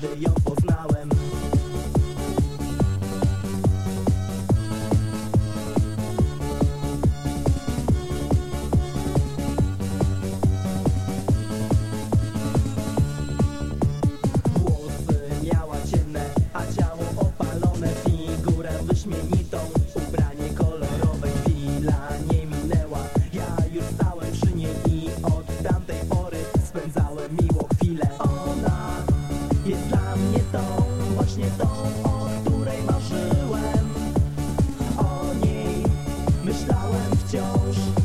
the young boy. Jest dla mnie tą, właśnie tą, o której marzyłem. O niej myślałem wciąż.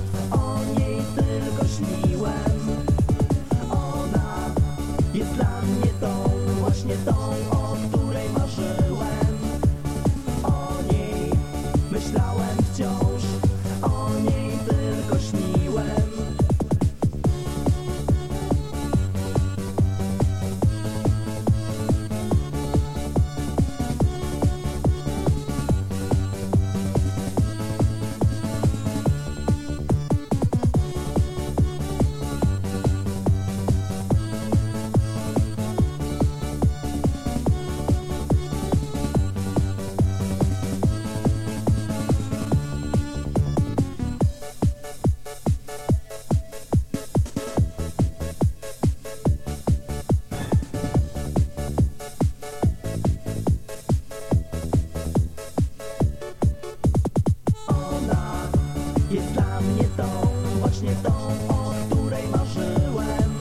właśnie tą, o której marzyłem.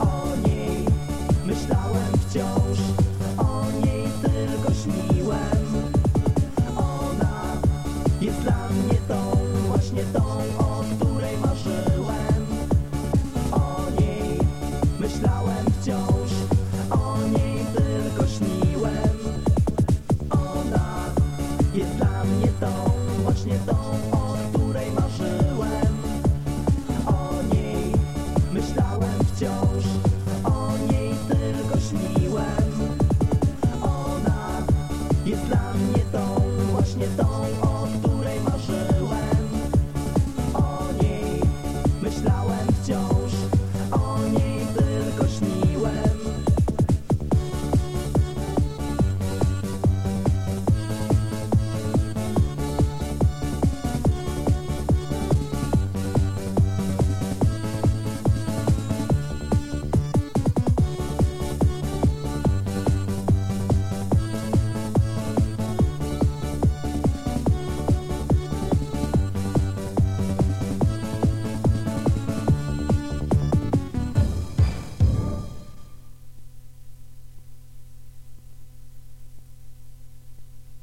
O niej myślałem wciąż O niej tylko śniłem. Ona jest dla mnie tą, właśnie tą, o której marzyłem. O niej myślałem wciąż O niej tylko śniłem. Ona jest dla mnie tą, właśnie tą, o której marzyłem. Oh. on.